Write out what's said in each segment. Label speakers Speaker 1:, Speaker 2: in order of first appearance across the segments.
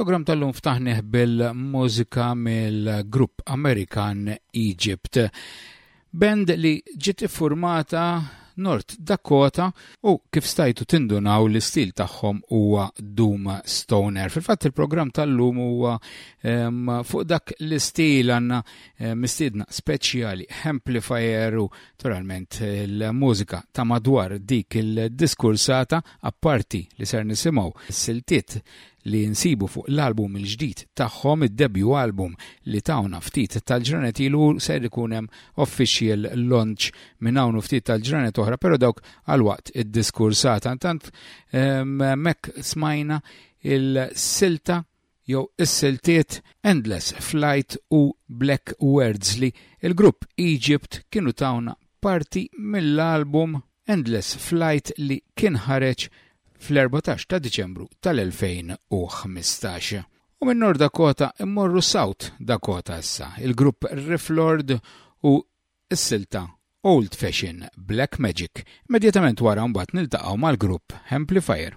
Speaker 1: Il-program tal-lum ftaħniħ bil-mużika mill-grupp Amerikan Egypt. Band li ġiet iffurmata North Dakota u kif stajtu tindunaw l-istil tagħhom huwa Doom Stoner. Fil-fatt il-programm tal-lum huwa fuq dak l-istil għandna mistiedna speċjali Amplifier u Naturalment, il-mużika ta' madwar dik il-diskursata, apparti li ser nisimgħu siltiet li nsibu fuq l-album il-ġdid tagħhom, id-debju album li tawna ftit tal-ġranet ilu ser ikun hemm official launch minn hawn ftit tal-ġranet oħra, però dawk għal waqt id-diskursata. Intant, mekk smajna il-silta jew is-siltiet Endless Flight u Black Words li l-grupp Egypt kienu tawna parti mill-album Endless Flight li kien ħareġ fl-erbatax ta' Diċembru tal-2015. U minn North Dakota mmorru South Dakota issa, il-grupp Rifflord u is-silta Old Fashion, Black Magic. Immedjatament wara mbagħad niltaqgħu mal-grupp
Speaker 2: Hemplifier.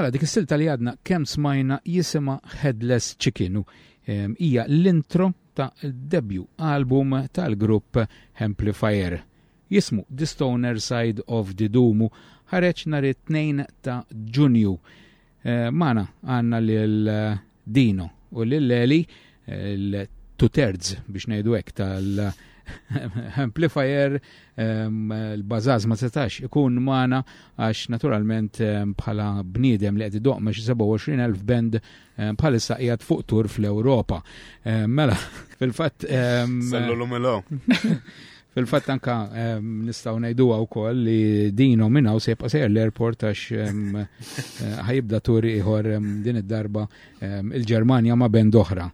Speaker 3: Mela dik is-silta li għadna kemm smajna jisima Headless Chicken hija l-intro ta' debju album tal-grupp Amplifier. Jismu The Stoner Side of the Dumu ħareġ nhar it-2 ta' Ġunju. Eh, Mana għandna lil eh, Dino u lil Leli eh, l-two thirds biex ngħidu hekk tal- amplifier ehm, l-bazaz ma setax ikun mana għax naturalment ehm, bħala bniedem li qed doqma xi 27,000 band ehm, bħalissa qiegħed fuq tur fl-Ewropa. Mela, fil-fatt.
Speaker 4: Sallu l
Speaker 3: Fil-fatt anka nistgħu ngħiduha wkoll li din u minna u sejbqa' sejjer l-airport għax eh, ħajibda tur ieħor din id-darba il-Ġermanja ma' band oħra.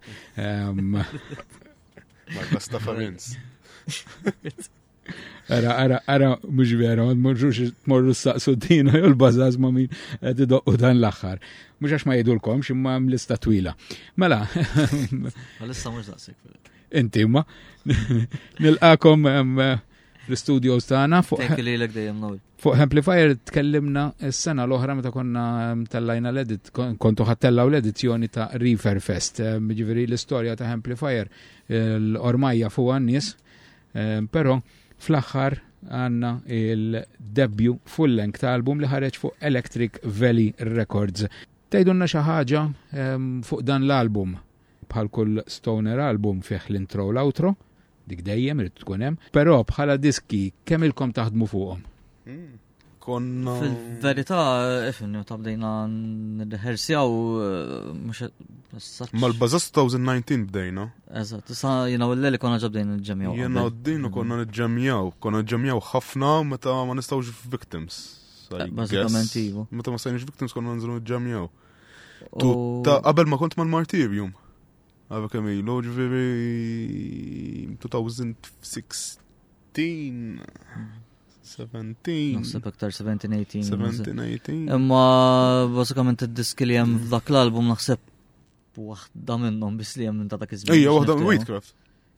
Speaker 4: Mustafa Rins.
Speaker 3: Ara, ara, ara, mux vera, ma tmorrux tmorru s-saqsu dina jol bazaz ma min għed doqqu dan l-axħar. Mux għax ma jidulkom, ximma l-lista twila. Mela.
Speaker 5: Għal-lista mux daqsik.
Speaker 3: Inti ma. Nilqakom l-studios tagħna
Speaker 5: fuq.
Speaker 3: Fuq Amplifier tkellimna s-sena l-oħra meta konna tellajna l-edit, kontu ħattellaw l-edizzjoni ta' Reefer Fest. Ġifieri l-istorja ta' Amplifier l-ormajja fuq għan-nies, però fl-aħħar għanna il-debju full-length ta' album li ħareġ fuq Electric Valley Records. Tajdunna xi ħaġa fuq dan l-album Bħal kull Stoner album fih l-intro u l-outro, dik dejjem irid tkun hemm, però bħala diski kemm ilkom taħdmu fuqhom?
Speaker 4: Konna.
Speaker 5: Fil-verità, ifni, ta' bdejna nirrehersjaw mhux
Speaker 4: Mal-bażas 2019 bdejna.
Speaker 5: Eżatt, sa jiena u l-leli konna ġabdejn
Speaker 4: nġemjaw. Jiena u d-din konna nġemjaw, konna nġemjaw ħafna meta ma nistgħux victims. Bażikament
Speaker 5: iva.
Speaker 4: Meta ma stajniex victims konna nżlu nġemjaw. Ta' qabel ma kont mal-martirjum. Għavek kemm ilu ġifieri 2016 17.
Speaker 5: Naħseb aktar 17-18.
Speaker 4: 17-18.
Speaker 5: Imma basikament id-diski li hemm f'dak l-album naħseb waħda minnhom biss li hemm minn ta' dak iż-żmien. Ejja,
Speaker 4: waħda minn Wheatcraft.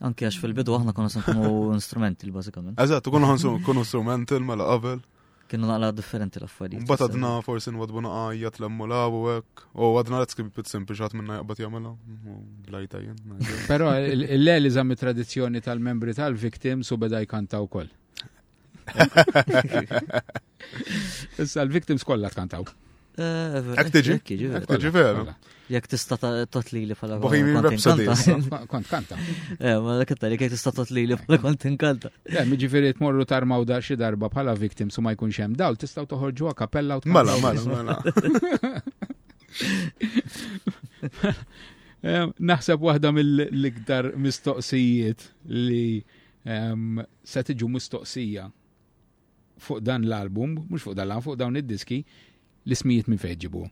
Speaker 5: Anke għax fil-bidu aħna konna sankunu instrumenti l-bażikament.
Speaker 4: Eżatt, konna ħansu kunu strumenti mela qabel.
Speaker 5: Kienu naqla differenti l-affarijiet.
Speaker 4: Mbagħad għadna forsi nwadbu naqajja tlemmu law u hekk. U għadna let's keep it simple x'għad minna jaqbad jagħmilha. Blajta jien.
Speaker 3: Però l-leli żamm tradizzjoni tal-membri tal-victims u beda jkanta wkoll. Issa l-victims kollha tkantaw.
Speaker 4: Ek tiġi? Ek tiġi veru.
Speaker 5: Jek tista totli li pala
Speaker 4: Bohemian Rhapsody.
Speaker 3: Kont kanta.
Speaker 5: Eh, ma dak li jek tista totli li pala kont inkanta.
Speaker 3: Eh, miġifieri tmorru tarmaw da xi darba bħala victim su ma jkunx hemm dawl tistgħu toħorġu kapella u Mala,
Speaker 4: mala, mala.
Speaker 3: Eh, naħseb waħda mill-iktar mistoqsijiet li um, se tiġu mistoqsija fuq dan l-album, mhux fuq dan fuq dawn id-diski, l-ismijiet minn fejn ġibu.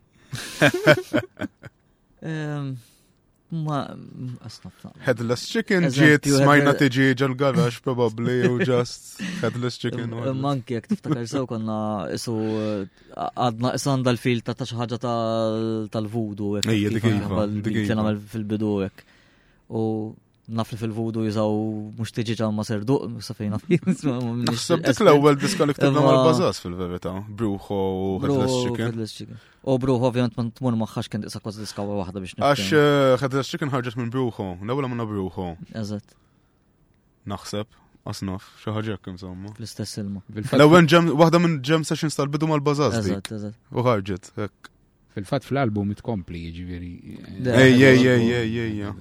Speaker 5: Ma,
Speaker 4: Headless chicken ġiet smajna tiġi ġal-garax probabli u just headless chicken.
Speaker 5: Manki jek tiftakar sew konna isu għadna isu għanda l-fil ta' ta' xaħġa tal-vudu.
Speaker 4: Ejja, dik iva, dik iva.
Speaker 5: fil-bidu jek. U naf li fil-vudu jużaw mux tiġiġa ma serduq, sa fejn naf.
Speaker 4: Naħseb dik l-ewwel diska li ktibna mal-bażas fil-verità, bruħo u headless chicken.
Speaker 5: U bruħo ovvjament ma tmur maħħax kien tisa kważi diska waħda biex
Speaker 4: Għax eh, headless chicken ħarġet minn bruħo, l-ewwel minna bruħo.
Speaker 5: Eżatt.
Speaker 4: Naħseb, Asnaf, xaħġek insomma.
Speaker 5: Fl-istess ilma.
Speaker 4: L-ewwel ġem, waħda minn ġem sessions tal-bidu mal-bażas.
Speaker 5: Eżatt, eżatt.
Speaker 4: U ħarġet, hekk.
Speaker 3: Fil-fatt fl-album tkompli jiġifieri.
Speaker 4: Ej, ej, ej, ej, ej.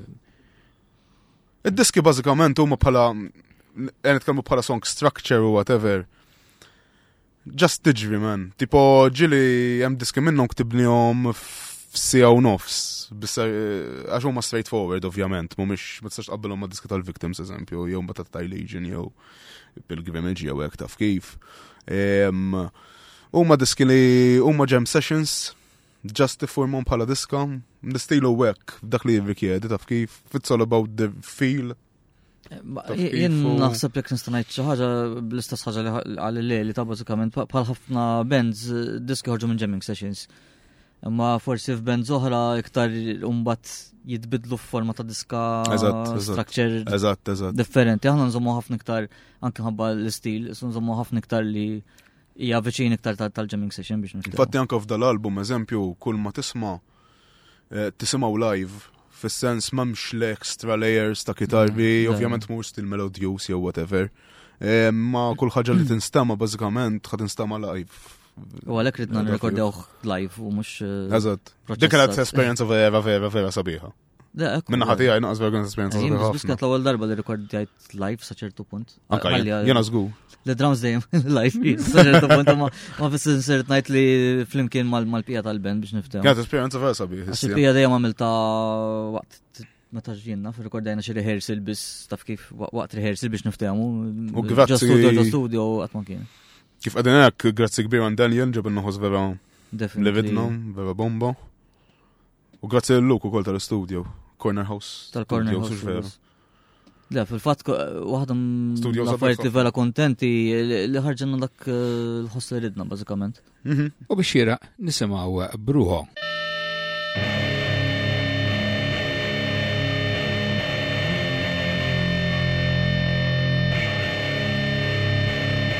Speaker 4: Id-diski bażikament huma bħala qed nitkellmu bħala song structure u whatever. Just tiġri man. Tipo ġili hemm diski minnhom ktibnihom f'sija u nofs. Eh, għax huma straightforward ovvjament, mhumiex ma tistax tqabbilhom ma' diski tal-victims eżempju, jew ma ta' Legion jew bil-Gvemilġi jew hekk taf kif. Huma diski li huma jam sessions, ġast formum bħala diska, nistilu wek, dak li jirrikjedi, taf kif, it's all about the feel.
Speaker 5: Jien naħseb li nista' ngħid xi ħaġa bl-istess ħaġa li għal li ta' bażikament bħal ħafna bands diski ħorġu minn jamming sessions. Imma forsi f'bands oħra iktar umbat jitbidlu f'forma ta' diska structure differenti. Aħna nżommu ħafna iktar anke ħabba l-istil, nżommu ħafna iktar li Hija viċin iktar tal-jamming session biex nifhem.
Speaker 4: Fatti anke f'dal album eżempju kull ma tisma' eh, tisimgħu live fis-sens m'hemmx l-extra layers ta' kitarri,
Speaker 5: mm,
Speaker 4: ovvjament mhux stil melodjus jew whatever. Eh, ma kull ħaġa li tinstema bażikament ħad tinstema live
Speaker 5: U għalek ridna nirrekordewh live u mux. Eh,
Speaker 4: Eżatt. Dik kienet esperienza vera, vera, vera sabiħa. Minna ħati għaj naqas vergħan esperienza.
Speaker 5: Jien biex kienet l-ewwel darba li rekordjajt live sa ċertu punt.
Speaker 4: Jena zgu.
Speaker 5: Le drums dejjem live sa ċertu punt ma ma fis sirt ngħid li flimkien mal-pija tal-band biex niftem.
Speaker 4: Kienet esperienza vera
Speaker 5: sabi. Pija dejjem għamilta waqt meta ġinna fil-rekordajna xi rehearsal biss taf kif waqt rehearsal biex niftehmu.
Speaker 4: U grazzi.
Speaker 5: Studio, ġo studio, għatman kien.
Speaker 4: Kif għadinek, grazzi kbir għan Daniel ġabin noħos vera.
Speaker 5: Definitely.
Speaker 4: Levidna, vera bomba. U grazzi l-luk ukoll tal-studio, Corner House.
Speaker 5: Tal-Corner House. Studios. Le, fil-fat, waħda Studios
Speaker 4: affarijiet
Speaker 5: li sabiħ vera kontenti li li ħarġilna dak eh, l-ħoss li ridna, bażikament.
Speaker 4: Mhm.
Speaker 3: U biex xira nisimaw bruħo.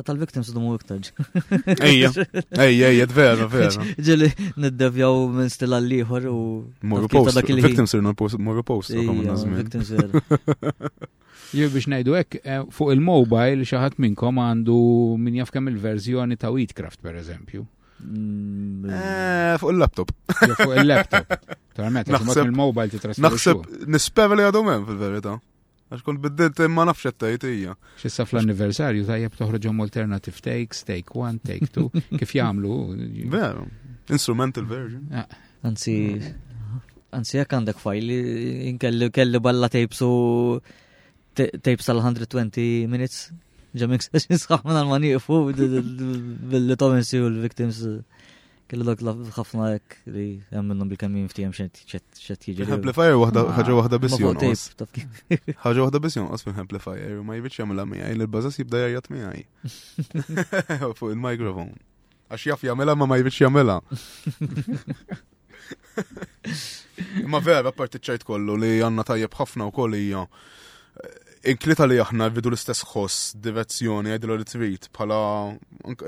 Speaker 5: tal-victims dumu iktar.
Speaker 4: Ejja, ejja, ejja, vera, vera.
Speaker 5: Ġili, niddevjaw minn stila l-liħor u.
Speaker 4: Morru post, victims irnu morru post,
Speaker 5: victims vera.
Speaker 3: Jir biex najdu hekk eh, fuq il-mobile xi ħadd minnkom għandu min jaf kemm il-verżjoni ta' Wheatcraft pereżempju.
Speaker 5: Mm,
Speaker 4: eh, fuq il-laptop.
Speaker 3: Fuq il-laptop. Tarmet, il-mobile titrasferixxu.
Speaker 4: Naħseb nispera li għadhom hemm fil-verità. Għax kont biddilt ma nafx qed tgħid hija.
Speaker 3: X'issa fl-anniversarju tajjeb toħroġhom alternative takes, take one, take two, kif jagħmlu.
Speaker 4: Veru, instrumental version.
Speaker 3: Ah.
Speaker 5: Anzi, anzi jekk għandek fajl, inkelli kelli balla tapes u tapes tal 120 minutes ġemix nisħaħ minn għal-maniqfu billi Thomas u l-victims Kelli dak ħafna hekk li hemm minnhom bil-kemm jinfti hemm xed jiġi.
Speaker 4: Amplifier waħda ah, ħaġa waħda biss jonqos. Ħaġa waħda biss jonqos minn amplifier u ma jibitx jagħmilha miegħi li l-bażas jibda jgħid miegħi. Fuq il-mikrofon. Għax jaf jagħmilha ma ma jibitx jagħmilha. Ma vera, parti ċajt kollu li għanna tajjeb ħafna u kollu hija eh, inklita li aħna rridu l-istess ħoss, direzzjoni, għedlu li trid bħala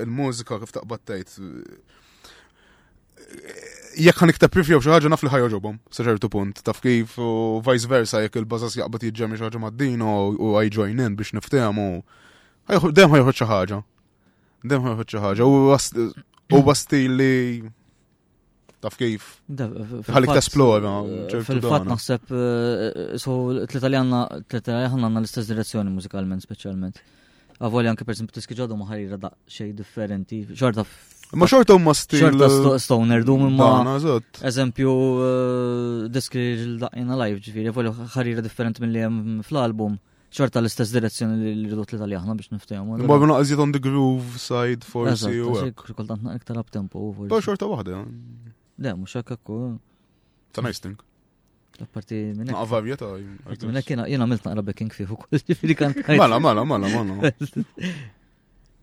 Speaker 4: il-mużika kif taqbad tgħid. Eh, jekk ħan iktab rifjew xi ħaġa naf li ħajġobhom sa ċertu punt, taf kif u vice versa jekk il-bażas jaqbad jiġġemmi xi ħaġa mad-din u I join in biex niftehmu. Dem ħajħod xi ħaġa. Dem ħajħod xi ħaġa u huwa stil li Taf kif?
Speaker 5: Għalik
Speaker 4: tesplora. Eh,
Speaker 5: fil-fat naħseb, eh, so t-Italjanna, t-Italjanna għanna l-istess direzzjoni mużikalment, specialment. Għavoli anke per esempio t-iskiġadu maħarira da xej differenti. Xorta
Speaker 4: Ma xorta umma stil.
Speaker 5: Xorta eh, stoner dum imma. Eżempju, diski l-daqjina live ġifiri, għavoli ħarira differenti mill-li fl-album. ċorta l-istess direzzjoni li rridu li tal aħna biex niftajem.
Speaker 4: Ma bina għazjiet on the groove side forsi u.
Speaker 5: Kultant naqra iktar up tempo.
Speaker 4: Pa xorta wahda.
Speaker 5: Le, mux hekk ekku.
Speaker 4: Ta' nice thing.
Speaker 5: Parti minn.
Speaker 4: Ma' varjeta.
Speaker 5: Parti minn jena jena milt naqra backing fih u kull ġifiri kan.
Speaker 4: Mala, mala, mala, mala.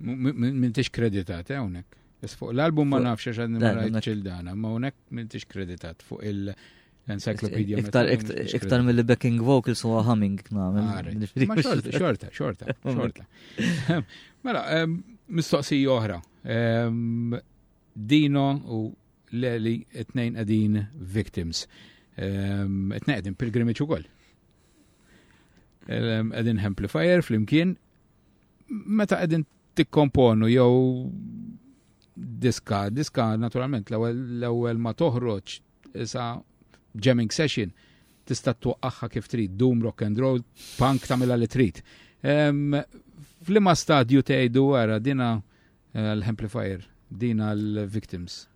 Speaker 3: Minn tix kreditat, għonek. Eh, Is fuq l-album ma nafx għax għadni ma rajt ċildana, ma unek minn tix kreditat fuq il- L-encyclopedia.
Speaker 5: Iktar, iktar mill backing vocals u humming nagħmel.
Speaker 3: Xorta, xorta, xorta, xorta. Mela, mistoqsi oħra. Dino u Leli it-tnejn qegħdin victims. It-tnejn qegħdin pilgrimage ukoll. Qegħdin amplifier flimkien meta qegħdin tikkomponu jew diska, diska naturalment l-ewwel ma toħroġ Issa jamming session tista' twaqqagħha kif trid, doom, rock and roll, punk tagħmilha li trid. Flima stadju tgħidu wara dina eh, l-amplifier, dina l-victims.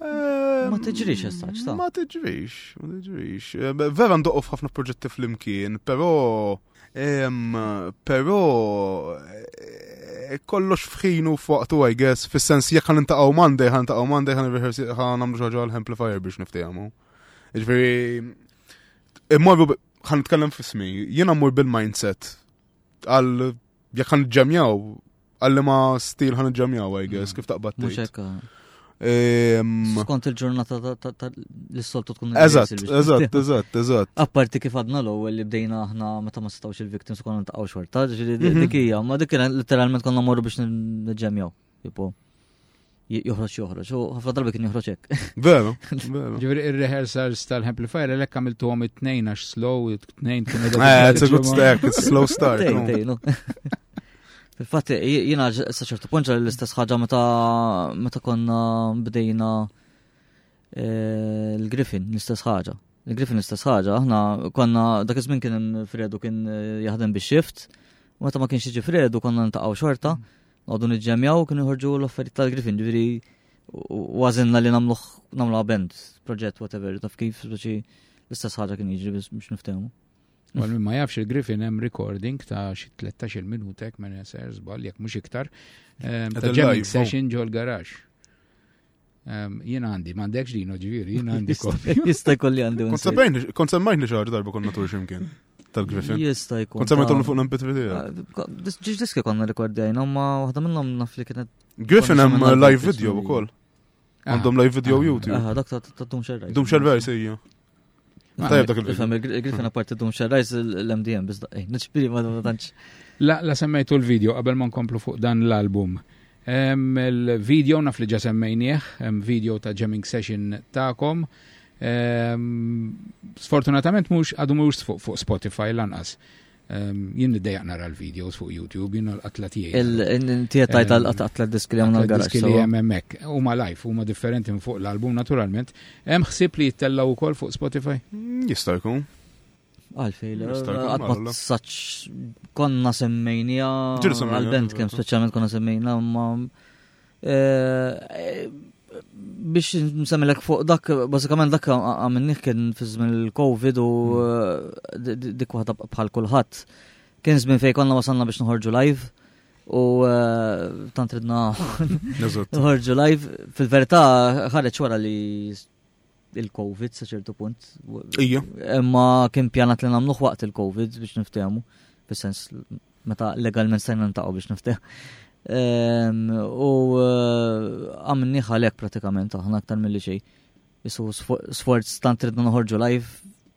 Speaker 5: Ma tiġrix essaċ, ta'
Speaker 4: ma tiġrix, ma tiġrix. Eh, vera ndoqof ħafna proġetti fl-imkien, pero Però eh, kollox fħinu f'waqtu I guess, fis-sens jekk ħan intaqgħu Monday, ħan intaqgħu Monday, ħan rehearsi ħan nagħmlu ġoġa l-amplifier biex niftehmu. Ġifieri immorru ħan nitkellem f'ismi, jiena mmur bil-mindset għal jekk ħan ġemjaw Għalli ma stil ħan ġamjaw, I guess, mm. kif taqbad Mux
Speaker 5: ekka.
Speaker 4: Ehm,
Speaker 5: Skont il-ġurnata l-soltu tkun.
Speaker 4: Eżatt, eżatt, eżatt, eżatt.
Speaker 5: Apparti kif għadna l-ewwel li bdejna aħna meta ma stawx il-victims konna ntaqgħu xorta, ġifieri
Speaker 4: mhm.
Speaker 5: dik hija, ma dik letteralment konna morru biex niġġemjaw. joħroġ joħroġ, u ħafna drabi kien joħroġ hekk.
Speaker 4: Veru, veru.
Speaker 3: Ġifieri ir-rehearsals tal-amplifier għalhekk għamiltuhom it-tnejn għax slow, it-tnejn kien
Speaker 4: Eh, it's a good start, it's a slow start.
Speaker 5: Fil-fatt jiena sa ċertu punt l-istess ħaġa meta meta konna bdejna eh, l-Griffin l-istess ħaġa. Il-Griffin l-istess ħaġa, aħna konna dak iż-żmien kien Fredu kien eh, jaħdem bix-shift, meta ma kienx jiġi Fredu konna ntaqgħu xorta. Mm Għodu nġemjaw kien iħorġu l-offerti tal-Griffin, ġviri u għazinna li namluħ namluħ band, proġett, whatever, taf kif, speċi l-istess ħaġa kien jiġri biex niftehmu.
Speaker 3: Għal ma jafx il-Griffin hemm recording ta' xi 13 minutek minn SR żball jekk mhux iktar ehm, ta' jamming
Speaker 4: oh.
Speaker 3: session ġol garax. Jien għandi, m'għandekx din ġifieri, jien għandi kopja.
Speaker 5: Jista' jkolli għandi.
Speaker 4: Kont semmajt li xaħġa darba konna tur ximkien tal-Griffin.
Speaker 5: Jista' jkun.
Speaker 4: Kont
Speaker 5: semmajt
Speaker 4: fuq l-MP3 tiegħek.
Speaker 5: Ah, ġiġ diski konna rekordjajna, ma waħda minnhom naf li kienet.
Speaker 4: Griffin hemm live video wkoll.
Speaker 3: Ah,
Speaker 4: għandhom live video
Speaker 3: ah,
Speaker 4: YouTube.
Speaker 5: Aha, dak ta' Dum Xerraj.
Speaker 4: Dum Xerraj sejja. Tajab dak il-video.
Speaker 5: Griffin apparti dum xarrajz l-MDM bizda. Eh, Nċpiri ma dum tanċ.
Speaker 3: La, la semmejtu l-video qabel ma nkomplu fuq dan l-album. Il-video naf li ġa semmejnieħ, video ta' jamming session ta'kom. Sfortunatament mux għadu mux fuq Spotify lanqas. Jien niddejaq nara l-videos fuq YouTube, jien għal-qatla
Speaker 5: tiegħi. Inti qed tgħid għal-qatla diski li għamlu għal
Speaker 3: Diski li hemm hemmhekk. Huma live, huma differenti minn fuq l-album naturalment. Hemm ħsieb li jittellgħu wkoll fuq Spotify?
Speaker 4: Mm, jista' jkun.
Speaker 5: Għalfej,
Speaker 4: għatma
Speaker 5: saċ konna semmejnija għal-band kem speċjalment konna semmejna ma Eh, biex nsemmilek fuq dak, basikament dak għamilnih kien fi żmien il-Covid u hmm. eh, dik waħda bħal kulħadd. Kien żmien fejn konna wasalna biex noħorġu live u eh, tant ridna noħorġu live. Fil-verità ħareġ wara li il-Covid sa ċertu punt.
Speaker 4: Ija.
Speaker 5: Imma kien pjanat li nagħmluh waqt il-Covid biex niftehmu, fis-sens meta legalment stajna ntaqgħu biex nifteħ. Ehm, u eh, għamni ħalek pratikament aħna aktar mill-li xej. Isu sforz tant ridna noħorġu live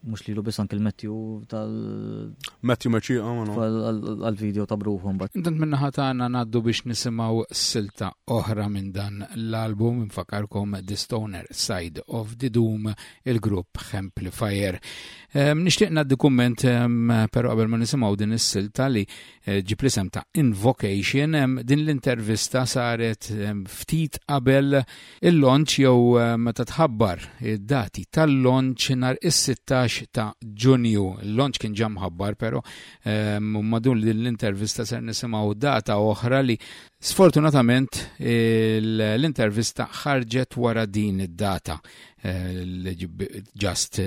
Speaker 5: Mux lilu biss anke l-Matthew tal.
Speaker 4: Matthew Meċiqa, ma
Speaker 5: Għal-video ta' bruħum.
Speaker 3: Intant minna ħatana naddu biex nisimaw silta oħra minn dan l-album infakarkom The Stoner Side of the Doom il-grupp Amplifier. Ehm, Nishtiq naddi kumment ehm, pero qabel ma nisimaw din is-silta li eh, ġib l-isem ta' Invocation ehm, din l-intervista saret ftit qabel Il-launch jew meta tħabbar id-dati tal-launch nhar is-16 ta' Ġunju. Il-launch kien ġa mħabbar però madun din l-intervista ser nisimgħu data oħra li sfortunatament l-intervista ħarġet wara din id-data. Ġast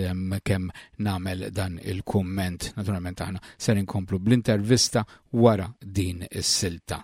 Speaker 3: kemm nagħmel dan il-kumment, naturalment aħna ser inkomplu bl-intervista wara din is-silta.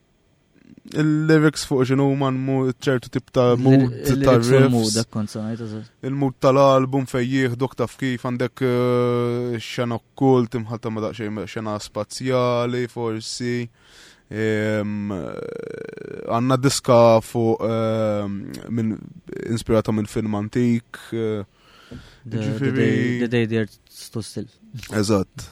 Speaker 4: Il-lyrics fuq xinu man mu ċertu tip ta' mood ta' riffs. Il-mood tal-album fejjieħ dok taf kif għandek eh, xena kult imħatta ma daqxej xena spazjali forsi. Ehm, għanna diska fuq ehm, minn inspirata minn film antik. Eh,
Speaker 5: the Day the Earth Stood Still.
Speaker 4: Eżatt.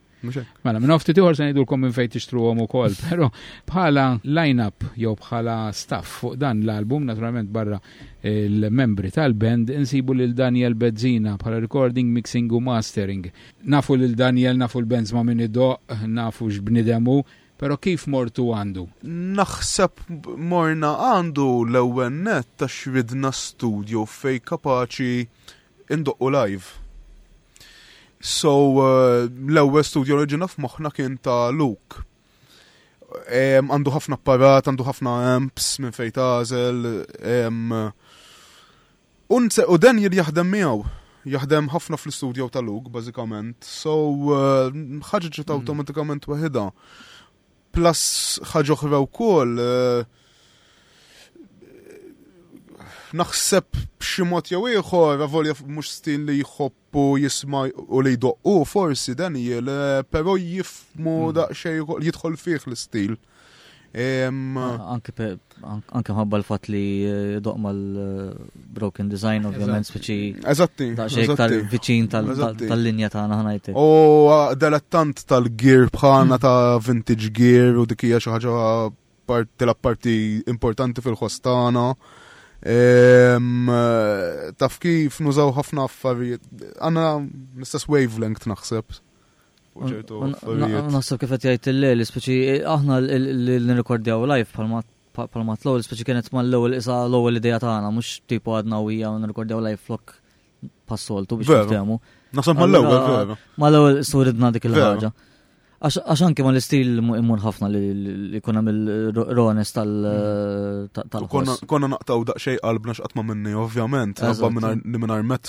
Speaker 3: Mela, minn ofti tiħor se ngħidulkom minn fejn tixtruhom ukoll, però bħala line-up jew bħala staff fuq dan l-album, naturalment barra il-membri tal-band, insibu lil Daniel Bezzina bħala recording, mixing u mastering. Nafu lil Daniel, nafu l-bands ma' min idoq, nafu x'bnidemu, Pero kif mortu għandu?
Speaker 4: Naħseb morna għandu l-ewwel net ta' xridna studio fej kapaċi Indoqqu live. So, eh, l-ewwel studio li ġina f'moħħna kien ta' Luke. Għandu ħafna apparat, għandu ħafna amps minn fejn tażel. U dan jir jaħdem miegħu. Jaħdem ħafna fl-studio ta' Luke, bażikament. So, eh, ħaġġet mm. awtomatikament waħida. Plus ħaġa oħra wkoll naħseb b'xi mod jew ieħor, avolja mhux stil li jħobbu jisma' u li jdoqqu forsi Daniel, eh, però jifmu hmm. daqsxejn jidħol fih l-istil. Ah,
Speaker 5: anke Anke ħabba l-fat li eh, doqma l-broken eh, design, ovvjament, speċi.
Speaker 4: Eżatti.
Speaker 5: Daċċek
Speaker 4: vicin
Speaker 5: tal-linja ta' ħanajtek.
Speaker 4: U delettant tal-gear bħana hmm. ta' vintage gear u dikija xaħġa tela parti importanti fil-ħostana. Ehm, taf kif nużaw ħafna affarijiet. Għanna l-istess wavelength naħseb.
Speaker 5: Naħseb kif qed jgħid il-lejl, speċi aħna li nirrekordjaw live bħalma bħalma l-ewwel speċi kienet mal-ewwel isa l-ewwel idea tagħna mhux tipu għadna u hija nirrekordjaw live flok passoltu biex niftehmu.
Speaker 4: Naħseb mal-ewwel.
Speaker 5: Mal-ewwel suridna dik il-ħaġa. Għax anke ma l-istil immur ħafna li kuna mill-rones tal mm.
Speaker 4: Konna naqtaw daqxej qalbna x'qatma minni, ovvjament, għabba li minar
Speaker 5: met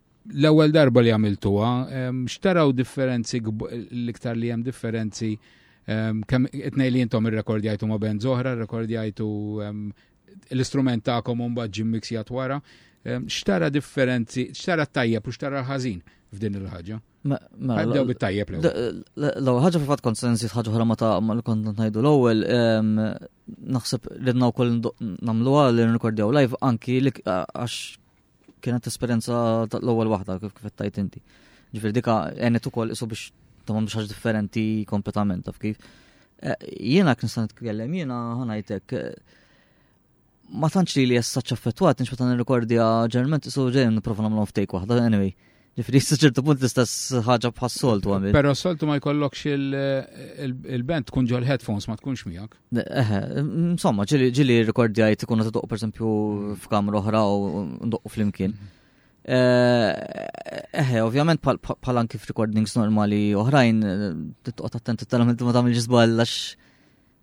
Speaker 5: L-ewwel
Speaker 3: darba li għamiltuha, ehm, x'taraw differenzi l-iktar li hemm differenzi ehm, kemm itnej li intom irrekordjajtu ma' band oħra, rrekordjajtu ehm, l-istrument tagħkom u mbagħad ġim miksjat wara. X'tara differenzi, x'tara tajjeb u x'tara ħażin f'din il-ħaġa? Għaddew bit-tajjeb
Speaker 5: l-ewwel. ħaġa fil-fatt kont sensi ħaġa oħra ma ta' ma li kont ngħidu l-ewwel naħseb li naw kol nagħmluha li nrekordjaw live anki għax Kienet esperjenza l-ewwel waħda kif kif tajt inti. Ġifier dika għenet ukoll isu biex tamam biex differenti kompletament taf kif. Eh, jiena kien se nitkellem jiena ħanajtek eh, ma tantx li li jessaċ affettwat, nix meta nirrekordja ġerment isu ġejn nipprova nagħmlu ftejk waħda anyway. Ġifri, s-ċertu punt l-istess ħaġa bħas soltu għamil.
Speaker 3: Pero s-soltu ma jkollokx il-band tkun ġol headphones ma tkunx miegħek.
Speaker 5: Eħe, insomma, ġili ġili rekordjajt ikun ta' toq per esempio f'kamra oħra u ndoqqu flimkien. Eh, eħe, ovvjament bħal anki f'recordings normali oħrajn, eh, titqot attenti tal-ment ma tagħmel ġisbal għax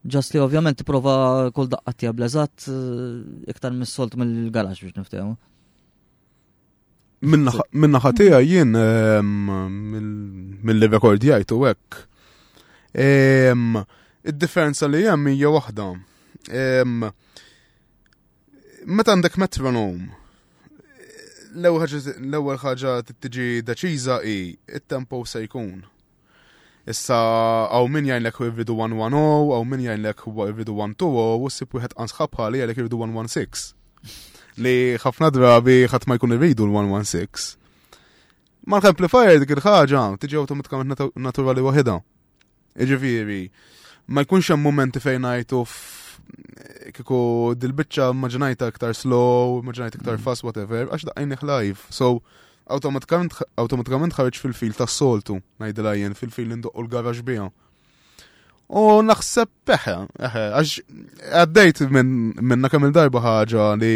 Speaker 5: Ġast li ovvjament tipprova kull daqqa tiegħek bleżat eh, iktar mis-solt mill-garax biex niftehmu.
Speaker 4: Minna ħatija jien ehm, mill-rekord jgħajtu hekk. Ehm, id-differenza li hemm hija waħda. Ehm, meta għandek metronom, l-ewwel ħaġa tiġi deċiża hi it-tempo se jkun. Issa hawn min jgħinlek u irridu 110, hawn min jgħinlek huwa irridu 120 u ssib wieħed ansħab bħali jgħidlek irridu 116. Li ħafna drabi ħadd ma jkun irridu l-116. Ma l-amplifier dik il-ħaġa tiġi awtomatikament naturali waħedha. Iġifieri, ma jkunx hemm momenti fejn ngħidu kiku dil-biċċa maġinajta iktar slow, maġinajta iktar mm. fast, whatever, għax daqqajn live. So, Awtomatikament ħareġ fil-fil tas-soltu, ngħidilha jien, fil-fil li ndoqqu l-garax biha. U naħseb peħe, eħe, għax għaddejt minna kemm il-darba ħaġa li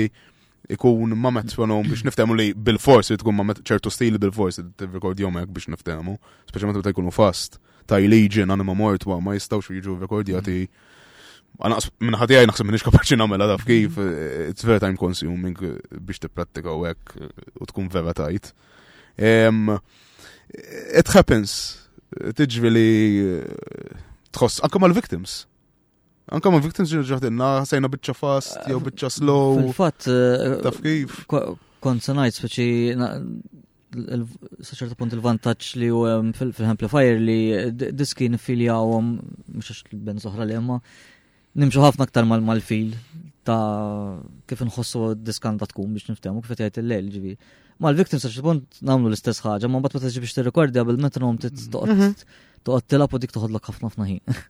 Speaker 4: ikun ma metronom biex niftemu li bil-fors li tkun ma ċertu stili bil-fors li t-rekord jomek biex niftemu, speċjalment meta jkunu fast, ta' liġin, anima mortwa, ma jistawx jiġu rekordjati mm. Għanaqs minn ħati għaj naħseb minnix kapaċi namela daf kif, eh, it's very time consuming eh, biex t-prattika u għek eh, u tkun vera tajt. It happens, tiġvi li tħoss, anka mal-victims. Anka ma' victims ġaħdinna, sejna bieċa fast, jew bieċa slow.
Speaker 5: Fil-fat,
Speaker 4: taf kif.
Speaker 5: Kont sanajt speċi saċertu punt il-vantaġġ li u fil-amplifier li diski nifiljawhom mhux għax ben soħra li imma nimxu ħafna aktar mal-fil ta' kif nħossu diskanta tkun biex niftehmu kif qed jgħid il-lejl ġivi. Mal-victim saċertu punt nagħmlu l-istess ħaġa, ma mbagħad meta tiġi biex tirrekordja bil-metrom toqgħod mhm. toqgħod tilab u dik toħodlok ħafna ħafna ħin.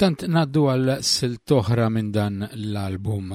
Speaker 3: Tant naddu għal sil toħra minn dan l-album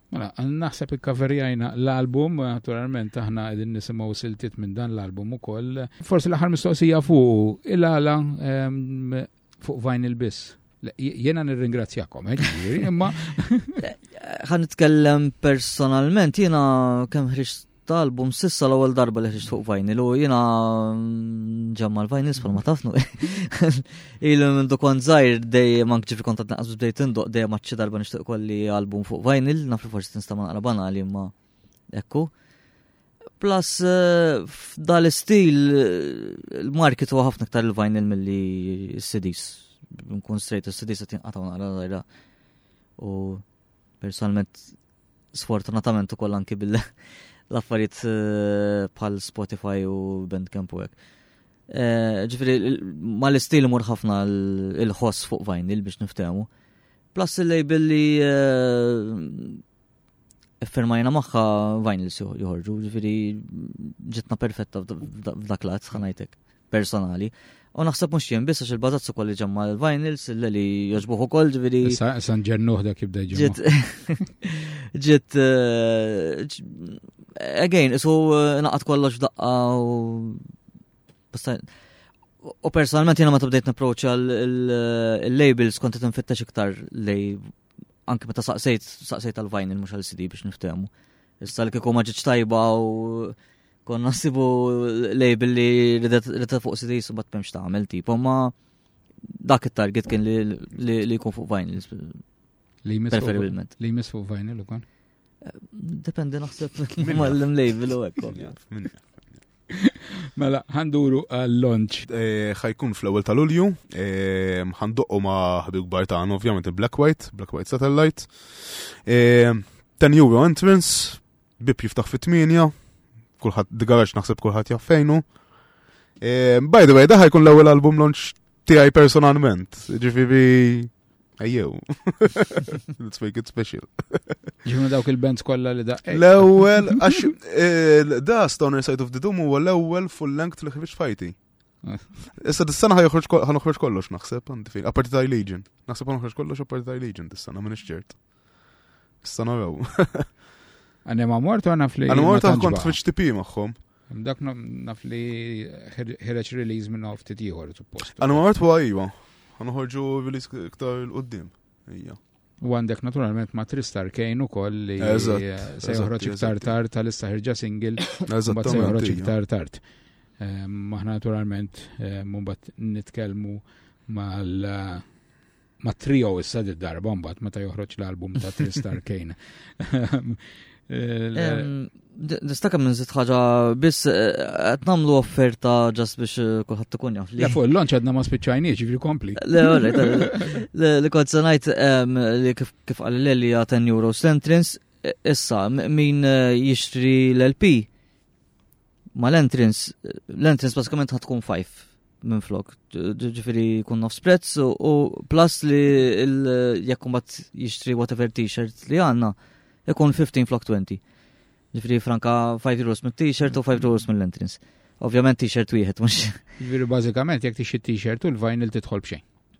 Speaker 3: Mela, naħseb ikkaverjajna l-album, naturalment aħna qegħdin nisimgħu siltiet minn dan l-album ukoll. Forsi l-aħħar mistoqsija fuq il-għala ehm, fuq vajn il-biss. Jena nirringrazzjakom, eh, imma.
Speaker 5: Għan nitkellem personalment, jena kemm ħriġt ta' album sissa l-ewwel darba li ħriġt fuq vinyl u jiena mm, ġemma l-vinyls bħalma tafnu. Ilu minn dukon żgħir dejjem anke ġifi kontat naqas bdejt indoq dejjem għaċċi darba nixtieq kolli album fuq vinyl, naf li forsi tinsta' ma naqra banali imma ekku. Plus eh, f'dal istil eh, il-market huwa ħafna iktar il-vinyl milli s-CDs. Nkun straight is-CDs qed jinqatgħu naqra żgħira. U personalment sfortunatament ukoll anki bil l-affarijiet eh, bħal Spotify u Bandcamp u hekk. Eh, ġifri, ma l-istil mur ħafna l-ħoss fuq vinyl biex niftemu. Plus il-label li eh, fermajna maħħa vinyl joħorġu, ġifiri ġitna perfetta f'dak lat, xanajtek. personali. U naħseb mhux jien biss għax il-bażazz ukoll li ġemma l-vinyls li jogħġbuh ukoll ġifieri.
Speaker 3: San ġennuh dak jibda ġiet
Speaker 5: ġiet eh, again isu eh, naqgħad kollox daqqa u U personalment jiena meta bdejt napproċċa l-labels kont qed nfittex iktar lej anke meta saqsejt saqsejt għal vinyl mhux għal CD biex niftehmu. Issa li kieku ma ġietx tajba u Konna nsibu label li rida fuq CD su bat memx tagħmel tipo, ma dak it-target kien li jkun fuq vinyl.
Speaker 3: Li jmiss
Speaker 5: preferibilment.
Speaker 3: Li jmiss fuq vinyl ukoll.
Speaker 5: Dependi naħseb mal-lim label u
Speaker 4: hekk.
Speaker 3: Mela, ħanduru għal-launch.
Speaker 4: Eh, ħajkun fl-ewel tal-ulju, eh, ħanduqqu ma ħabib gbar taħan, ovvjament il-Black White, Black White Satellite. 10 eh, euro entrance, Bib jiftaħ fit-8, kulħadd digaraġ naħseb kulħadd jaf fejnu. E, by the way, daħħa jkun l-ewwel album launch tiegħi personalment. Ġifieri ejjew. Let's make it special.
Speaker 3: Ġifieri dawk il-bands kollha li daqqa.
Speaker 4: L-ewwel għax e, da Stoner Side of the Doom huwa l-ewwel full length li ħriġ fajti.
Speaker 3: Eh.
Speaker 4: Issa dis-sena ħanoħroġ kollox naħseb, għandi fejn, apparti ta' Legion. Naħseb ħanoħroġ kollox apparti ta' Legion dis-sena, minn ċert. Issa naraw.
Speaker 3: Għanni ma mortu għanna fli. Għanna
Speaker 4: mortu
Speaker 3: għanna
Speaker 4: kont fħiċ tipi maħħom.
Speaker 3: Dak naf li ħireċ release minna ufti tiħor, suppost.
Speaker 4: Għanna ma mortu għajwa. Għanna ħorġu release ktar il-qoddim. Ija.
Speaker 3: U għandek naturalment ma Trista Arkane u koll li eh, se joħroġ iktar tard tal-issa ħirġa single. Eżatt. Se joħroġ iktar tard. Eh, maħna naturalment eh, mumbat nitkelmu mal ma trio issa di darba mbagħad meta joħroġ l-album ta' Tristar Kane.
Speaker 5: Nistaka minn zid ħaġa biss eh, qed nagħmlu offerta ġast biex eh, kulħadd ikun jaf li.
Speaker 3: Fuq il-lonċ għadna ma spiċċajniex ġifri kompli.
Speaker 5: Le, li kont se ngħid ehm, li kif qal li għad 10 euro entrance issa min eh, jixtri l-LP Ma l-entrance, l-entrance basikament tkun 5 minn flok, ġifiri kun nofs prezz u plus li jekk kumbat jixtri whatever t-shirt li għanna, ikun 15 flok 20. Ġifiri franka 5 euros minn t-shirt u 5 euros minn l-entrance. Ovvjament t-shirt wieħed, mux.
Speaker 3: Ġifiri bażikament jekk tixi t-shirt u l-vinyl tidħol bxejn.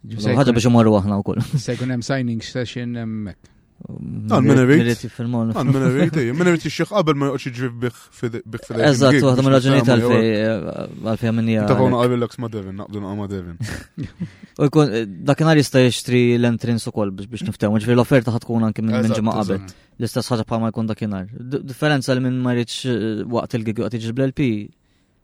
Speaker 5: Ħadda biex imorru aħna u koll.
Speaker 3: Se jkun hemm signing session hemmhekk.
Speaker 4: Għal minn
Speaker 5: irrit.
Speaker 4: Għal minn irrit, minn irrit jixxieħ qabel ma joqgħodx jiġri biħ fil
Speaker 5: Eżatt, waħda minn raġunijiet għalfej għalfej minn
Speaker 4: hija. Taħon qabel l ma' Devin, naqdu naqa' ma' Devin.
Speaker 5: U jkun eh, dakinhar jista' jixtri l-entrins ukoll biex niftew, ġifieri l-offerta ħad tkun anke minn ġimgħa qabel. L-istess ħaġa bħalma jkun dakinhar. Differenza li minn ma jridx eh, waqt il-gig waqt jiġi bl-LP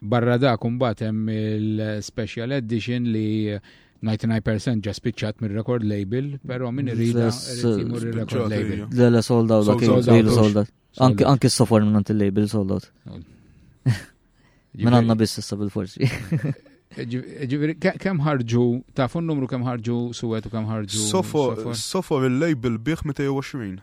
Speaker 3: Barra dak imbagħad hemm il-special edition li 99% ġa spiċċat mir record label, però min irid jmur
Speaker 4: ir-record
Speaker 3: label.
Speaker 5: Le le sold out dak il
Speaker 4: sold
Speaker 5: out. Anki s-sofor minn il-label sold out. Minn għandna biss issa bil-forsi.
Speaker 3: Ġiviri, kem ħarġu, ta' fun numru kem ħarġu suwet u kem ħarġu.
Speaker 4: Sofor il-label biħ 220.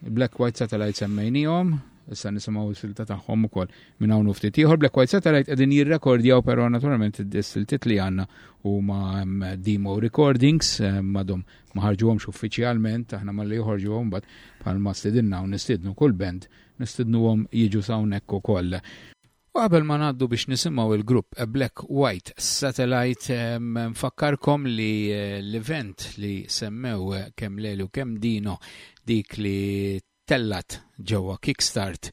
Speaker 3: Black White Satellite semmejnijom, issa nisimaw il-silta tagħhom ukoll minn hawn ftit ieħor. Black White Satellite qegħdin jirrekordjaw però naturalment is-siltiet li għandna huma mm, demo recordings eh, madhom ma ħarġuhomx uffiċjalment aħna malli joħorġuhom bad bħalma stidinna u nistidnu kull band nistidnuhom jiġu sawnek ukoll. U qabel ma ngħaddu biex nisimgħu l-grupp A Black White Satellite nfakkarkom li l-event li semmew kemm Leli u kemm Dino dik li tellgħet ġewwa Kickstart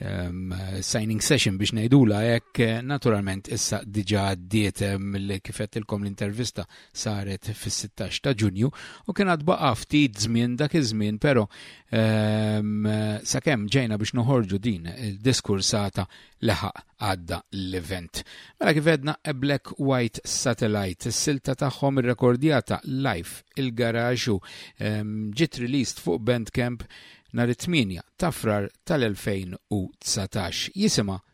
Speaker 3: um, signing session biex ngħidula hekk naturalment issa diġà għaddiet um, li kifet ilkom l-intervista saret fis-16 ta' Ġunju u kien għad baqa' ftit żmien dak iż-żmien però ehm, sakemm ġejna biex noħorġu din il-diskursata leħaq għadda l-event. Mela kif edna A Black White Satellite, silta tagħhom irrekordjata live il-garaġ u ehm, ġiet released fuq Bandcamp nhar it-8 ta' frar tal-2019. Jisima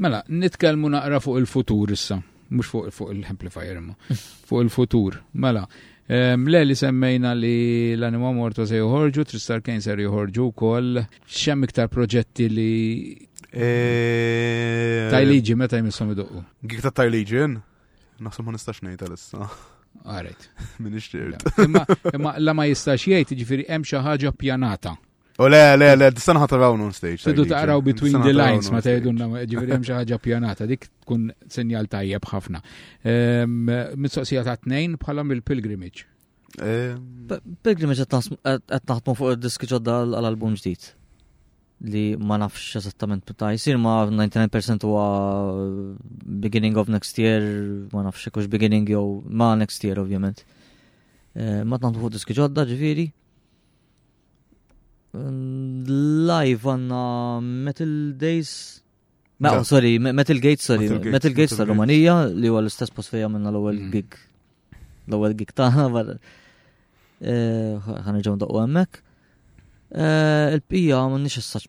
Speaker 3: Mela, nitkellmu naqra fuq il-futur issa, mhux fuq fuq il-amplifier imma, fuq il-futur. Mela, ehm, le li semmejna li l-anima morta se joħorġu, Tristar Kane ser joħorġu wkoll, xem iktar proġetti li
Speaker 4: e,
Speaker 3: Tajliġi, meta jmissom iduqqu?
Speaker 4: Gik ta' Tajliġi, Naħseb ma nistax ngħid għalissa.
Speaker 3: Għaret.
Speaker 4: Min ixtirt.
Speaker 3: Imma la ma jistax jgħid, ġifiri hemm xi ħaġa pjanata.
Speaker 4: U le, le, le, distan ħat rawn on stage.
Speaker 3: Tidu taqraw between the lines
Speaker 4: ma
Speaker 3: tgħidulna ġifiri hemm xi ħaġa pjanata, dik tkun sinjal tajjeb ħafna. Ehm, mistoqsija ta' tnejn bħala mill-pilgrimage.
Speaker 5: Pilgrimage qed naħdmu fuq id-diski ġodda għal-album ġdid li ma nafx eżattament meta jisir ma 99% huwa beginning of next year, ma nafx kux beginning jew ma next year ovvjament. Eh, ma tantu fuq diski ġodda ġifieri. Live għandna Metal Days No,
Speaker 4: no
Speaker 5: sorry, Metal Gates, sorry,
Speaker 4: Metal Gates,
Speaker 5: Metal Gates ta' Rumanija li huwa l-istess post fejja minna l-ewwel
Speaker 3: mm.
Speaker 5: gig. L-ewwel gig ta' barra. Eh, ħanġew doqqu hemmhekk. Eh, il-pija m'għandniex issa.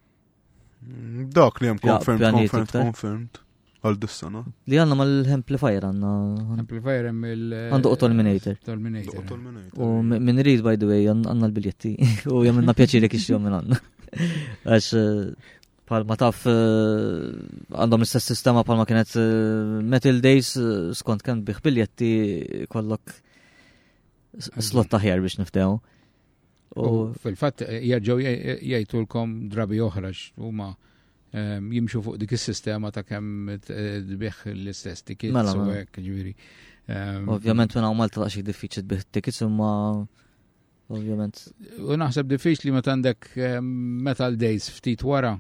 Speaker 4: Mm, dak li
Speaker 5: hemm
Speaker 4: confirmed, confirmed, confirmed. Għal dissa, no?
Speaker 5: Li għanna ma l-amplifier għanna.
Speaker 3: Amplifier hemm il.
Speaker 5: Għandu autolminator.
Speaker 3: Autolminator.
Speaker 5: U minn read, by the way, għanna l-biljetti. U jgħamilna pjaċiri kix jom minn għanna. Għax. Eh, Palma taf għandhom l-istess sistema palma kienet Metal Days skont kemm biħ biljetti kollok slot taħjar biex niftew.
Speaker 3: U fil-fatt eh, jarġaw jajtulkom drabi oħra huma ehm, jimxu fuq dik is-sistema ta' kemm eh, tbieħ l-istess tickets
Speaker 5: mela,
Speaker 3: u
Speaker 5: mela.
Speaker 3: hekk ġifieri. Ehm,
Speaker 5: Ovvjament minn hawn Malta xi diffiċli tbieħ tickets imma Ovvjament.
Speaker 3: U naħseb diffiċli meta għandek eh, Metal Days ftit wara.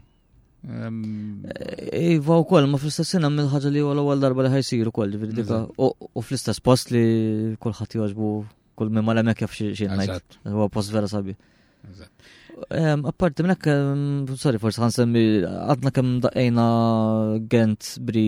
Speaker 3: Ehm, eh,
Speaker 5: iva u koll, ma fl-istess sena mill ħaġa li għal ewwel darba li ħajsiru koll, dika. U fl-istess post li kullħat joġbu kull minn mal-emek jaf xie
Speaker 3: najt.
Speaker 5: Huwa post vera sabi. Ehm, apparti minnek, ehm, sorry, forse għan semmi, għadna kem daqajna Gent Bri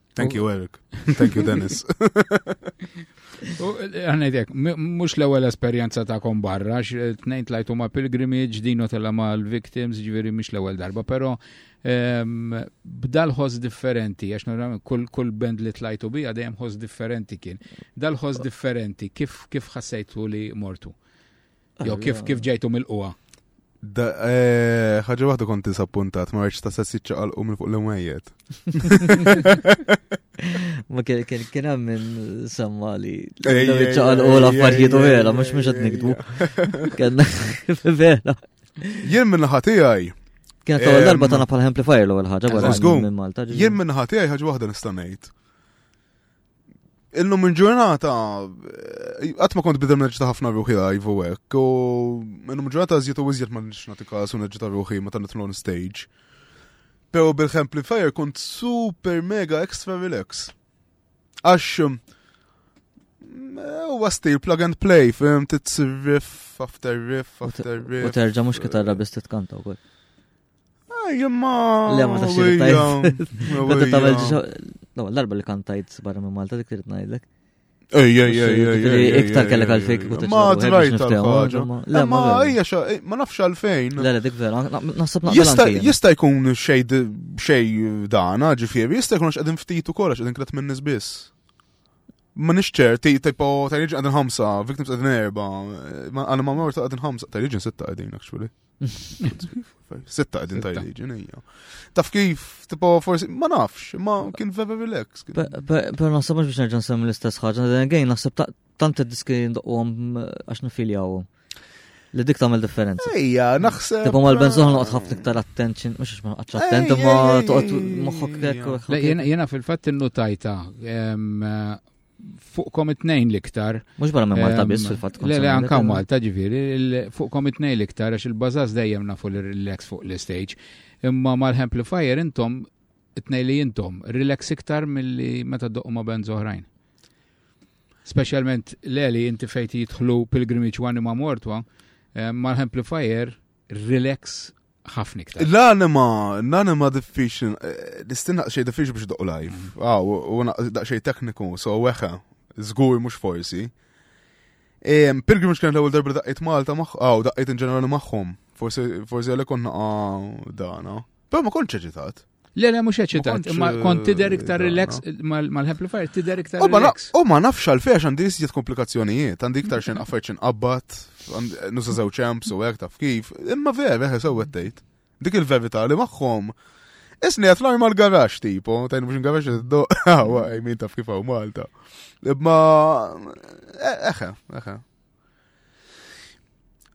Speaker 4: Thank you, Eric. Thank you, Dennis.
Speaker 3: Għanedek, mux l ewwel esperienza ta' kom barra, t-nejn tlajtu ma' pilgrimage, dino tella ma' l-victims, ġviri mux l ewwel darba, pero ehm, b'dal-ħos differenti, għax kull band li tlajtu bi għadajem ħos differenti kien. Dal-ħos differenti, kif ħassajtu li mortu? Jo kif kif ġejtu mill-qwa?
Speaker 4: Eh, ħaġa waħda kont disappuntat, ma rridx ta' sessi ċaqalqu minn fuq l-imwejjed.
Speaker 5: Ma kien kien hemm minn semma li
Speaker 4: ċaqalqu
Speaker 5: l-affarijiet u vera, mhux mhux qed nikdu. Kellna vera.
Speaker 4: Jien minn ħatijaj.
Speaker 5: Kienet l darba tagħna bħala amplifier l-ewwel ħaġa
Speaker 4: barra
Speaker 5: minn Malta.
Speaker 4: Jien minn ħatijaj ħaġa waħda nista' ngħid. Illum il-ġurnata, eh, għat ma kont bidem neġta ħafna ruħi live u għek, u illum il-ġurnata zjiet u zjiet ma nix natika su neġta ruħi ma tanit on stage. Pero bil-amplifier kont super mega extra relax. Għax, mm, eh, u għastil plug and play, fim titsir riff after riff after riff.
Speaker 5: U terġa mux kitarra bis titkanta u
Speaker 4: kol. Jemma.
Speaker 5: Le ma ta' xejn.
Speaker 4: Kont
Speaker 5: tagħmel No, l-darba li kantajt barra minn Malta dik trid ngħidlek.
Speaker 4: Ej, ej, ej, ej.
Speaker 5: Iktar kellek
Speaker 4: għalfejk
Speaker 5: kont
Speaker 4: Ma trajt għal-ħaġa.
Speaker 5: Ma hija
Speaker 4: eh,
Speaker 5: ma
Speaker 4: nafx għalfejn.
Speaker 5: Le, le, dik vera, naħseb naqra.
Speaker 4: Jista' jkun xej dana, ġifieri, jista' jkun x'qegħdin ftit ukoll għax qegħdin kret minn nies biss. Ma nix ċer, tipo, ta' jġi għadin ħamsa, victims għadin erba, għana ma' morta għadin ħamsa, ta' jġi sitta għadin, actually. Sitta għedin ta' reġin, ejja. Taf kif, tipo, forsi, ma nafx, ma kien very relax.
Speaker 5: Per naħseb mux biex nerġan semmi l-istess ħagġa, għajn naħseb tant diski ndoqqom eh, għax nifiljaw. Li dik tagħmel differenza.
Speaker 4: Ejja, naħseb.
Speaker 5: Tipo mal benżol noqgħod ħafna iktar attention, mhux għax ma noqgħodx attent imma toqgħod moħħok hekk.
Speaker 3: Jiena fil-fatt innutajta eh, fuqkom it-tnejn l-iktar.
Speaker 5: Mux barra minn Malta biss fil-fat.
Speaker 3: Le, le, anka Malta ġifiri, fuqkom it-tnejn l-iktar, għax il-bazaz dejjem nafu l-relax fuq l-stage. Imma mal-amplifier intom, it-tnejn li intom, relax iktar mill-li meta doqqu ma' band zoħrajn. Specialment l-eli inti fejti jitħlu pilgrimage u anima mortwa, mal-amplifier relax ħafna iktar.
Speaker 4: L-anima, l-anima diffiċli, eh, l-istin daqxej diffiċli biex doq live. Mm. Ah, u daqxej tekniku, so weħa, zgur mux forsi. Pilgrimage kienet l-ewwel darba daqqit Malta magħhom, aw daqqit in ġenerali magħhom. Forsi għalek konna ah, dana. Però ma kontx eġitat.
Speaker 3: Le, le, mux eċitat,
Speaker 4: ma
Speaker 3: kont
Speaker 4: eh,
Speaker 3: tider
Speaker 4: iktar
Speaker 3: relax, mal-amplifier tider iktar
Speaker 4: oh,
Speaker 3: relax.
Speaker 4: U oh, ma nafx għal feħx għandi jisġiet komplikazzjonijiet, għandi iktar xen affariet xen qabbat, nusa zew ċemps u għek taf kif, imma vera, vera, sew għettejt. Dik il-verita li maħħom, isni għet l-arma l-garax tipo, tajn mux n-garax id-do, għawa, min taf kif għaw Malta. Imma, eħe, eh, eħe.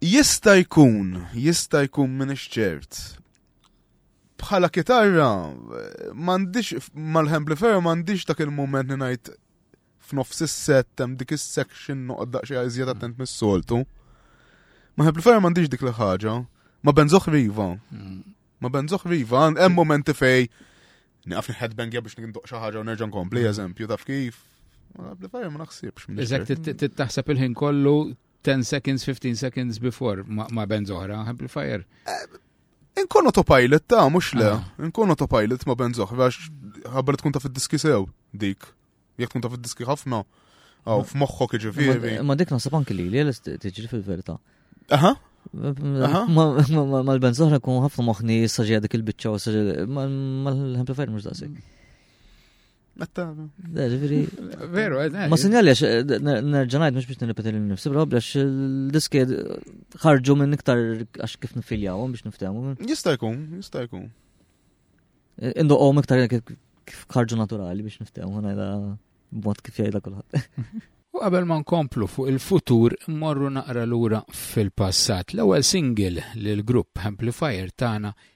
Speaker 4: Jista jkun, jista jkun minn ċert bħala kitarra m'għandix mal-amplifier m'għandix dak il-mument li ngħid f'nofs is-set hemm dik is-section noqgħod daqsxejn iżjed attent mis-soltu. Ma amplifier m'għandix dik l-ħaġa. Ma benżoħ riva. Mm. Ma benżoħ riva, hemm momenti fej naqaf nħed bengja biex nindoq xi ħaġa u nerġa' nkompli, eżempju, taf kif Amplifier ma naħsibx. Eżek,
Speaker 3: tittaħseb il-ħin kollu 10 seconds, 15 seconds before ma' benz oħra, amplifier.
Speaker 4: Eh, Inkun autopilot ta' mux le.
Speaker 3: Ah.
Speaker 4: Inkun autopilot ma' benzoħ, għax ħabra tkun ta' fid-diski sew, dik. Jek tkun ta' fid-diski ħafna, għaw f'moħħok iġifiri.
Speaker 5: Ma dik nasab anki li, li tiġri fil-verita.
Speaker 4: Aha. Ma
Speaker 5: l-benzoħ li kun ħafna moħni saġja dik il-bicċa u saġja, ma l-amplifier mux daqsik. Għattana.
Speaker 3: Veru, eh, eh,
Speaker 5: Ma sinjali għax eh, nerġanajt mux biex nirrepeti l-nifsi, bro, biex l-diski ħarġu minn iktar għax kif nifiljawom biex niftehmu.
Speaker 4: Jista' jkun, jista' jkun.
Speaker 5: Indu għom iktar kif ħarġu naturali biex niftehmu, għanajda b'mod kif jgħidha kulħadd.
Speaker 3: U qabel ma nkomplu fuq il-futur morru naqra lura fil-passat. L-ewwel single li l-grupp Amplifier tagħna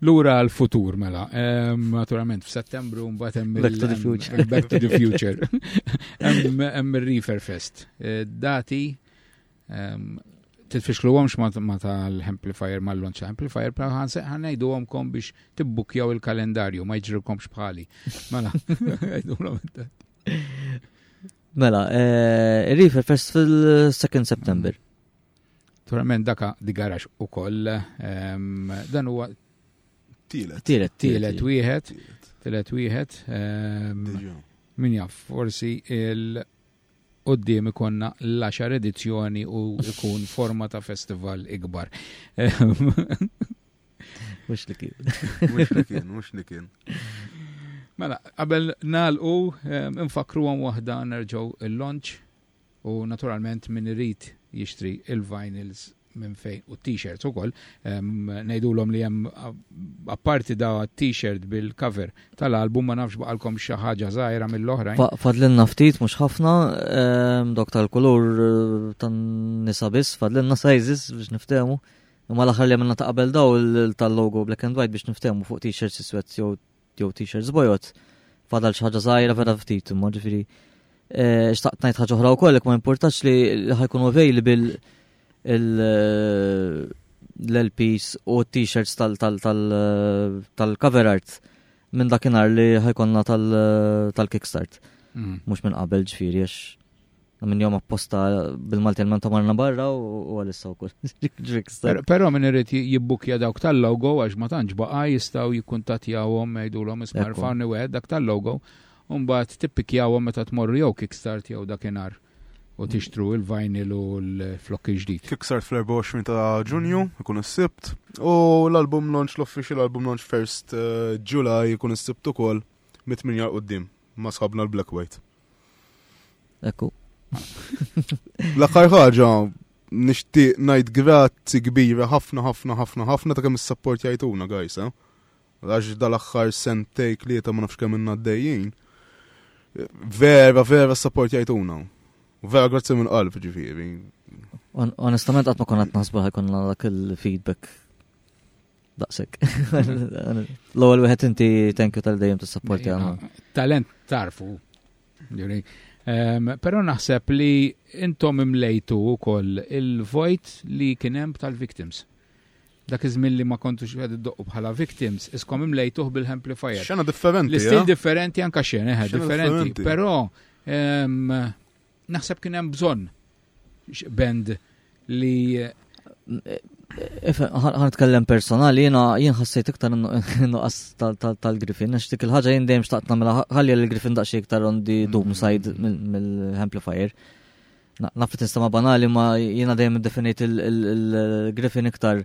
Speaker 3: Lura l-futur mela, naturalment f'Settembru mbagħad hemm
Speaker 5: Back to the Future.
Speaker 3: Back to the Future. Hemm ir-Reefer Fest. Eh, dati tilfixlu għomx ma tal-amplifier ma l-launch amplifier, pra ħanajdu għomkom biex tibbukjaw il-kalendarju, ma jġrilkomx bħali. Mela, għajdu l
Speaker 5: Mela, eh, River Fest fil-2 September.
Speaker 3: Naturalment daka di garax u koll, ehm, dan huwa
Speaker 4: Tielet.
Speaker 5: Tielet,
Speaker 3: tielet wieħed,
Speaker 4: tielet
Speaker 3: wieħed.
Speaker 4: Ehm,
Speaker 3: min jaf, forsi il- qoddim ikonna l-10 edizzjoni u ikun forma ta' festival ikbar. Ehm,
Speaker 5: Mux li kien.
Speaker 4: Mux li kien, mux li kien.
Speaker 3: Mela, qabel nalqu, infakru għan wahda nerġaw il-launch u naturalment min irrit jixtri il-vinyls minn fejn u t-t-shirts u koll, nejdu l-om li jem apparti da t-t-shirt bil-cover tal-album ma nafx baqalkom xaħġa zaħira
Speaker 5: mill-oħra. Fadlinna ftit, mux ħafna, dok tal-kulur eh, tan nisa bis, fadlinna sizes biex niftemu, Imma l-aħħar li għamilna ta' qabel daw tal-logo black and white biex niftehmu fuq t-shirts iswed jew t-shirts bojot. Fadal xi ħaġa żgħira vera ftit, imma ġifieri. Eh, xtaqt ngħid ħaġa oħra wkoll ma importax li ħajkun available eh, l-LPs u t-shirts tal-cover eh, art minn dakinhar li ħajkonna tal-kickstart.
Speaker 3: Mhux
Speaker 5: mm. minn qabel ġifieri għax Minn jom apposta bil-Malti għal-menta marna barra u għal-issa u kull.
Speaker 3: Pero minn irrit jibbukja dawk tal-logo għax ma tantx baqa jistaw jikkuntatjawhom jgħidulhom ismar farni wieħed dak tal-logo. Umbat tippikjawhom meta tmorru jew kickstart jew dakinhar u tixtru il-vinyl u l-flokki ġdid.
Speaker 4: Kickstart fl-24 ta' ġunju, ikun s-sibt, u l-album launch, l-official album launch 1st eh, July, ikun s-sibt ukoll mit-8 għal-qoddim, ma sħabna l-Black White.
Speaker 5: Ekku.
Speaker 4: L-aħħar ħaġa nixtieq ngħid grazzi kbira ħafna ħafna ħafna ħafna ta' kemm is-sapport jajtuna guys, eh? Għax dal-aħħar sentej klieta ma nafx kemm inna għaddejjin. Vera, vera s-sapport jajtuna. Vera grazzi minn qalb ġifieri.
Speaker 5: Onestament qatt ma konna qed naħsbu ħajkonna dak il-feedback Daqsek. L-ewwel wieħed inti thank you tal-dejjem tissapporti għandna.
Speaker 3: Talent tarfu. Però naħseb li intom imlejtu wkoll il-vojt li kien hemm tal-victims dak iż-żmien li ma kontux qed iddoqqu bħala victims, iskom imlejtuh bil-amplifier.
Speaker 4: Xena differenti.
Speaker 3: L-istil
Speaker 4: eh?
Speaker 3: differenti anka xena, eh, differenti. Però ehm, Naħseb kien hemm bżonn band li
Speaker 5: ħan tkellem personali, jena jien ħassejt iktar nuqqas tal-Griffin, għax dik il-ħagġa jien dejjem xtaqt namela ħalli l-Griffin daqxie iktar on di doom mm. side mill-amplifier. Nafet nistama banali ma jena dejjem definit il-Griffin iktar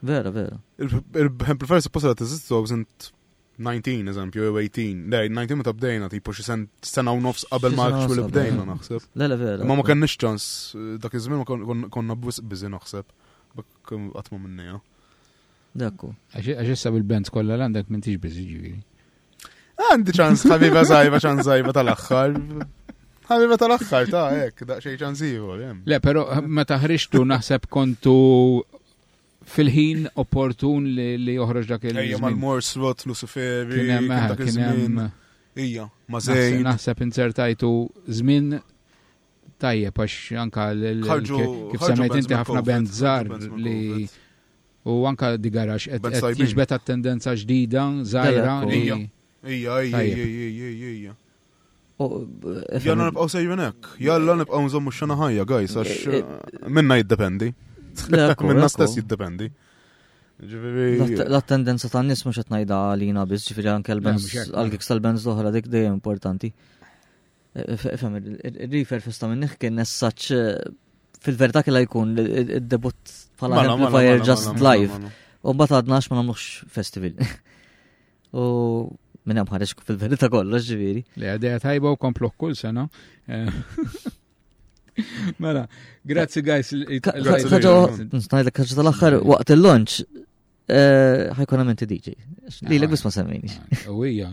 Speaker 5: Vera, vera.
Speaker 4: Il-amplifier supposta li teżisti 2019, eżempju, jew 18. Le, 19 meta bdejna, tipo xi sena u nofs qabel ma actually bdejna naħseb.
Speaker 5: Le, le, vera.
Speaker 4: Ma ma kenniex ċans, eh, dak iż-żmien ma konna biżi naħseb. Bak eh, qatt ma
Speaker 5: minnija. Dakku.
Speaker 3: Għax issa bil-bands kollha l-għandek minn tiġ biżi ġifieri.
Speaker 4: Għandi ċans ħabiba zajba ċans zajba tal-axħar. Ħabiba tal-axħar ta' ek, daqxej ċans ieħor.
Speaker 3: Le, pero meta ħriġtu naħseb kontu fil-ħin opportun li joħroġ dak
Speaker 4: il-ħin.
Speaker 3: Ejja,
Speaker 4: mal-mor slot Luciferi.
Speaker 3: Kienem,
Speaker 4: kienem. Ija, ma zej.
Speaker 3: Naħseb inzertajtu zmin tajjeb, għax anka
Speaker 4: l-kif
Speaker 3: semmejt inti ħafna band
Speaker 4: zar
Speaker 3: li U anka di garax qed jiġbed għat-tendenza ġdida, żgħira.
Speaker 4: Ija, ija, ija, ija, ija, ija. Jalla nibqaw sejrin hekk. Jalla nibqaw nżommu xena ħajja, gajs, għax
Speaker 5: eh,
Speaker 4: eh, eh, minna jiddependi. Minna stess jiddependi.
Speaker 5: L-attendenza ta' nis mux etnajda għalina biz, ġifiri anke
Speaker 3: l-benz,
Speaker 5: għal-giks tal-benz doħra dik dejjem importanti. Fem, il-rifer fista minn kien nessaċ fil-verta kella jkun id-debut pala Amplifier Just Live. U bat għadna ma namlux festival. U minn hemm ħareġ fil-verita kollox ġifieri.
Speaker 3: Le għadejja tajba u komplok kull sena. Eh. Mela, grazzi guys.
Speaker 4: Snajdlek
Speaker 5: ħaġa tal-aħħar waqt il-launch eh, ħajkun għamenti DJ.
Speaker 3: Li l bisma semmini. Uwija.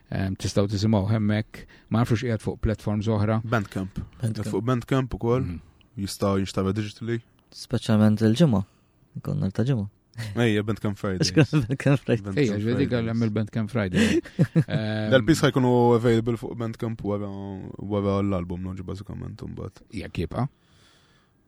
Speaker 3: Tistaw tisimaw hemmek, ma nafux qiegħed fuq platforms oħra.
Speaker 4: Bandcamp. Fuq Bandcamp ukoll
Speaker 3: mhm.
Speaker 4: jista' jinxtara digitally.
Speaker 5: Speċjalment il-ġimgħa. Ikonna ta' ġimgħa.
Speaker 4: Ejja, Bandcamp Friday. Bandcamp Friday.
Speaker 3: Ejja, ġvedi għallem il-Bandcamp Friday.
Speaker 4: Dal-pis ħajkunu available fuq Bandcamp wara l-album, noġi bazzikament, un-bat.
Speaker 3: Jek jibqa.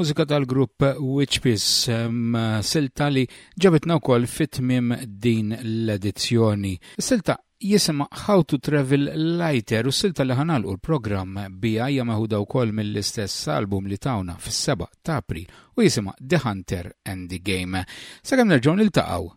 Speaker 3: il-mużika tal-grupp Witchpiss silta li ġabitna wkoll fit-tmim din l-edizzjoni. Silta jisima How to Travel Lighter u silta li ħanalqu l-programm bija hija meħuda wkoll mill-istess album li tawna fis-7 ta' April u jisima The Hunter and the Game. Sakemm nerġgħu niltaqgħu